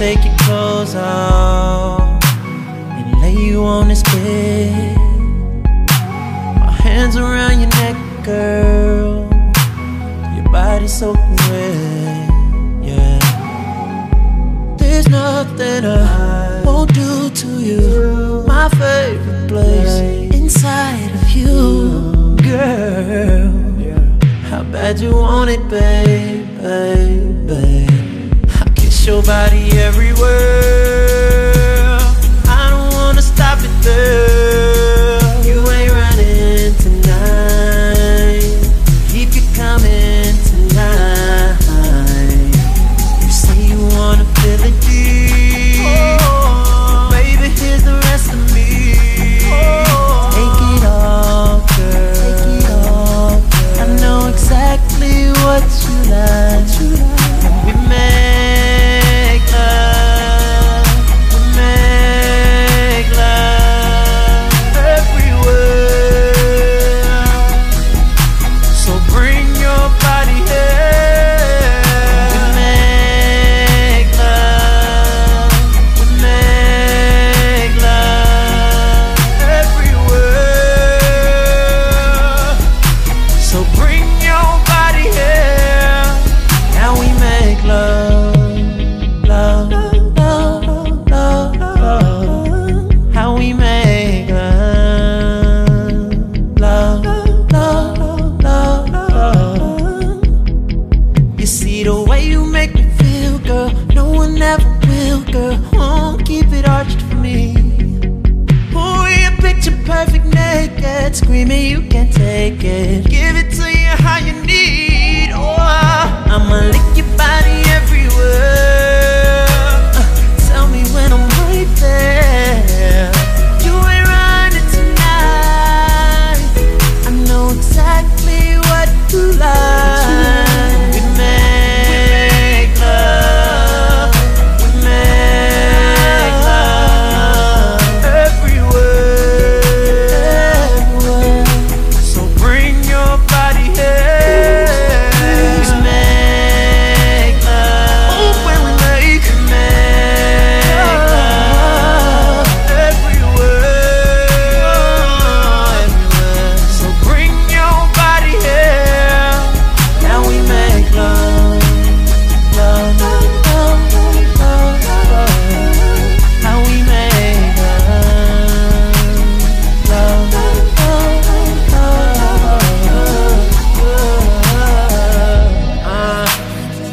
take your clothes off and lay you on this bed. My hands around your neck, girl. Your body soaking wet, yeah. There's nothing I won't do to you. My favorite place inside of you, girl. How bad you want it, babe. Your body everywhere.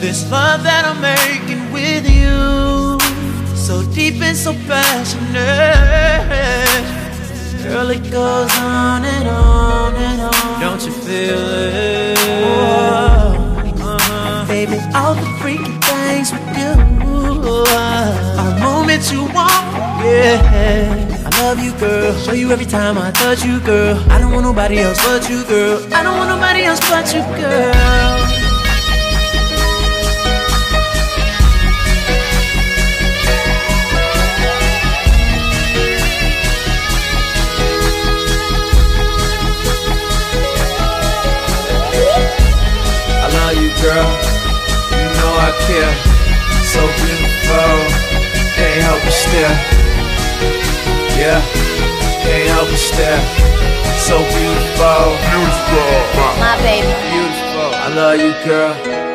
This love that I'm making with you, so deep and so passionate. Girl, it goes on and on and on. Don't you feel it? uh-huh. Baby, all the freaky things we do are moments you want. Yeah, I love you, girl. Show you every time I touch you, girl. I don't want nobody else but you, girl. I don't want nobody else but you, girl. Girl. You know I care. So beautiful. Can't help but stare. Yeah, can't help but stare. So beautiful. Beautiful. My baby. Beautiful. I love you, girl.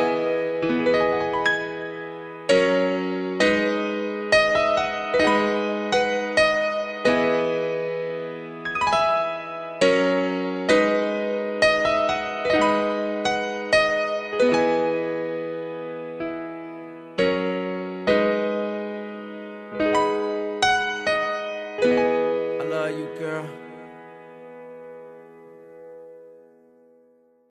girl.